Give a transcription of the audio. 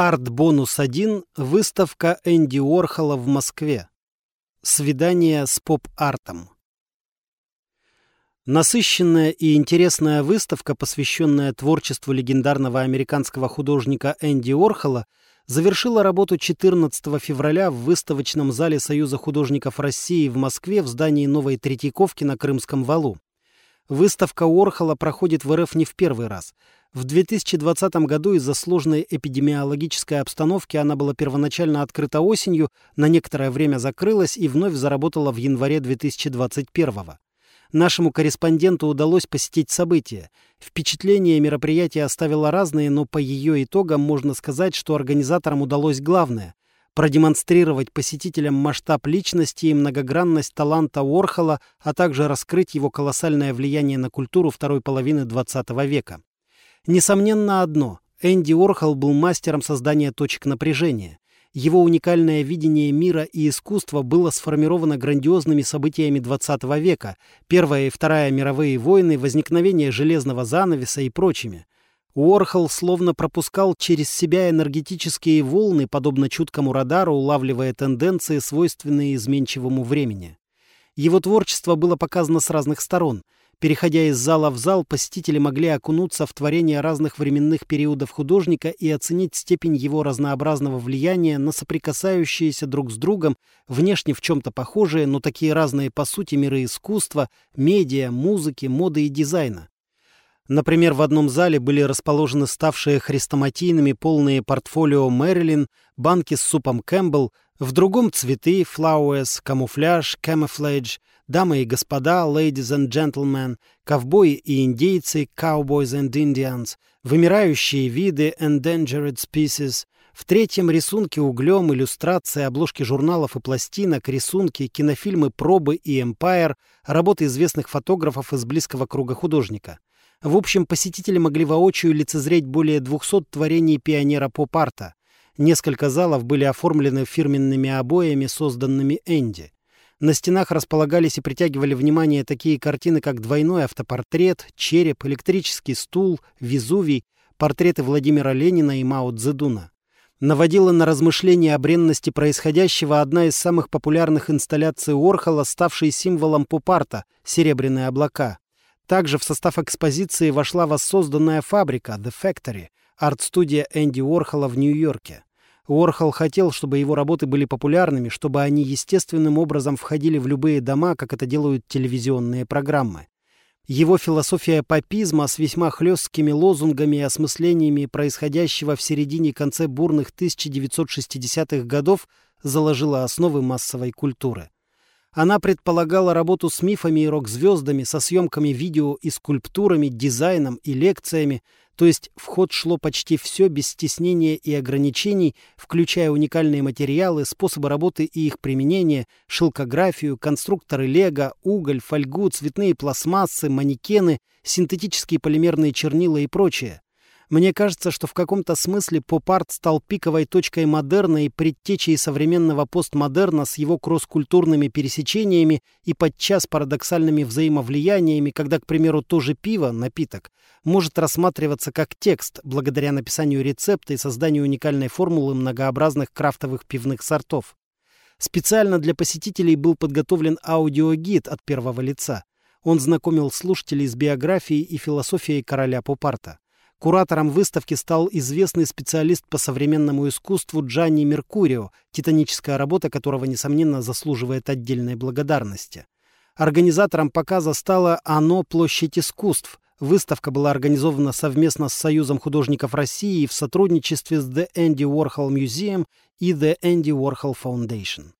Арт-бонус-1. Выставка Энди Уорхола в Москве. Свидание с поп-артом. Насыщенная и интересная выставка, посвященная творчеству легендарного американского художника Энди Уорхола, завершила работу 14 февраля в выставочном зале Союза художников России в Москве в здании Новой Третьяковки на Крымском валу. Выставка Уорхола проходит в РФ не в первый раз – в 2020 году из-за сложной эпидемиологической обстановки она была первоначально открыта осенью, на некоторое время закрылась и вновь заработала в январе 2021 года. Нашему корреспонденту удалось посетить событие. Впечатление мероприятия оставило разные, но по ее итогам можно сказать, что организаторам удалось главное – продемонстрировать посетителям масштаб личности и многогранность таланта Уорхола, а также раскрыть его колоссальное влияние на культуру второй половины XX века. Несомненно одно – Энди Уорхол был мастером создания точек напряжения. Его уникальное видение мира и искусства было сформировано грандиозными событиями XX века – Первая и Вторая мировые войны, возникновение железного занавеса и прочими. Уорхол словно пропускал через себя энергетические волны, подобно чуткому радару, улавливая тенденции, свойственные изменчивому времени. Его творчество было показано с разных сторон – Переходя из зала в зал, посетители могли окунуться в творение разных временных периодов художника и оценить степень его разнообразного влияния на соприкасающиеся друг с другом, внешне в чем-то похожие, но такие разные по сути миры искусства, медиа, музыки, моды и дизайна. Например, в одном зале были расположены ставшие хрестоматийными полные портфолио Мэрилин, банки с супом Кэмпбелл, в другом цветы, flowers, камуфляж, camouflage, дамы и господа, ladies and gentlemen, ковбои и индейцы, cowboys and Indians, вымирающие виды, endangered species, в третьем рисунке углем, иллюстрации, обложки журналов и пластинок, рисунки, кинофильмы «Пробы» и «Эмпайр», работы известных фотографов из близкого круга художника. В общем, посетители могли воочию лицезреть более 200 творений пионера поп-арта. Несколько залов были оформлены фирменными обоями, созданными Энди. На стенах располагались и притягивали внимание такие картины, как двойной автопортрет, череп, электрический стул, Везувий, портреты Владимира Ленина и Мао Цзэдуна. Наводила на размышления о бренности происходящего одна из самых популярных инсталляций Орхола, ставшей символом поп-арта «Серебряные облака». Также в состав экспозиции вошла воссозданная фабрика «The Factory», арт-студия Энди Уорхола в Нью-Йорке. Уорхол хотел, чтобы его работы были популярными, чтобы они естественным образом входили в любые дома, как это делают телевизионные программы. Его философия папизма с весьма хлесткими лозунгами и осмыслениями происходящего в середине и конце бурных 1960-х годов заложила основы массовой культуры. Она предполагала работу с мифами и рок-звездами, со съемками видео и скульптурами, дизайном и лекциями, то есть в ход шло почти все без стеснения и ограничений, включая уникальные материалы, способы работы и их применения, шелкографию, конструкторы лего, уголь, фольгу, цветные пластмассы, манекены, синтетические полимерные чернила и прочее. Мне кажется, что в каком-то смысле поп-арт стал пиковой точкой модерна и предтечей современного постмодерна с его кросс-культурными пересечениями и подчас парадоксальными взаимовлияниями, когда, к примеру, то же пиво, напиток, может рассматриваться как текст благодаря написанию рецепта и созданию уникальной формулы многообразных крафтовых пивных сортов. Специально для посетителей был подготовлен аудиогид от первого лица. Он знакомил слушателей с биографией и философией короля поп-арта. Куратором выставки стал известный специалист по современному искусству Джанни Меркурио, титаническая работа которого, несомненно, заслуживает отдельной благодарности. Организатором показа стало «Оно. Площадь искусств». Выставка была организована совместно с Союзом художников России в сотрудничестве с The Andy Warhol Museum и The Andy Warhol Foundation.